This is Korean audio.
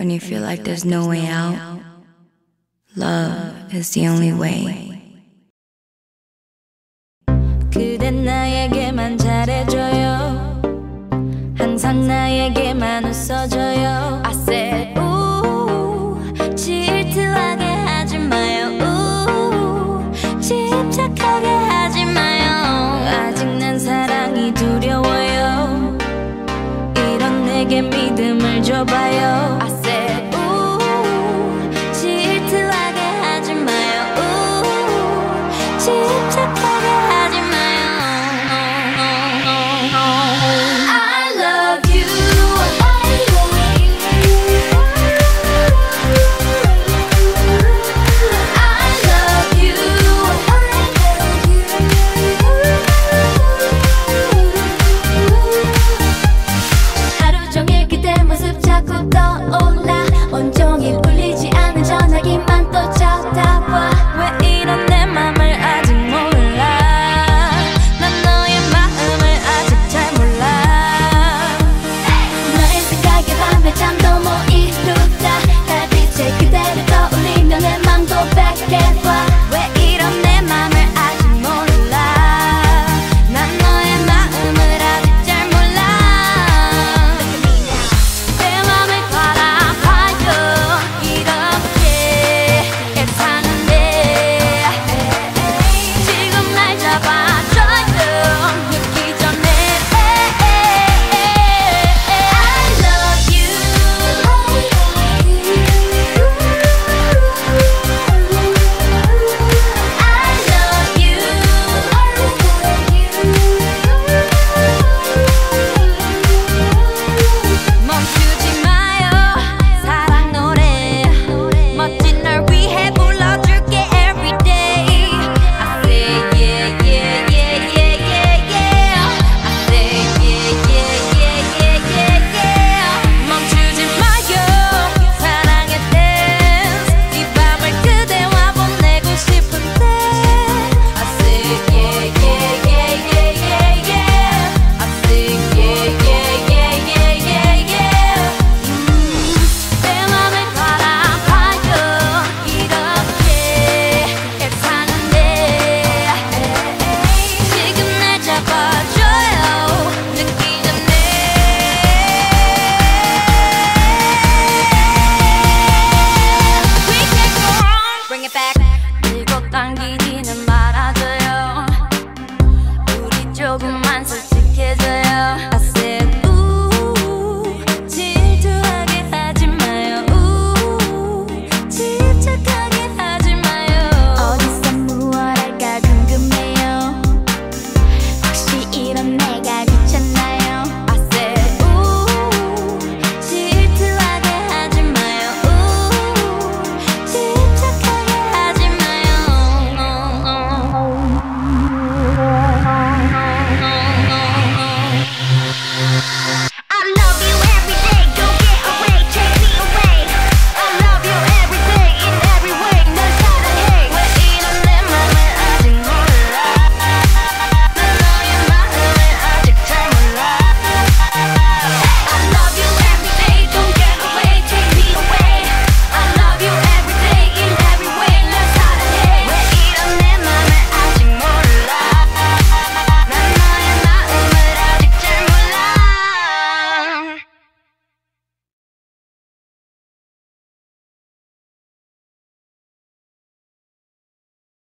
When you feel like there's no way out, love is the only way. 그댄 나에게만 잘해줘요 항상 나에게만 웃어줘요 I said ooh, 질투하게 하지 마요 ooh, 집착하게 하지 마요 아직 난 사랑이 두려워요 이런 내게 믿음을 줘봐요 I said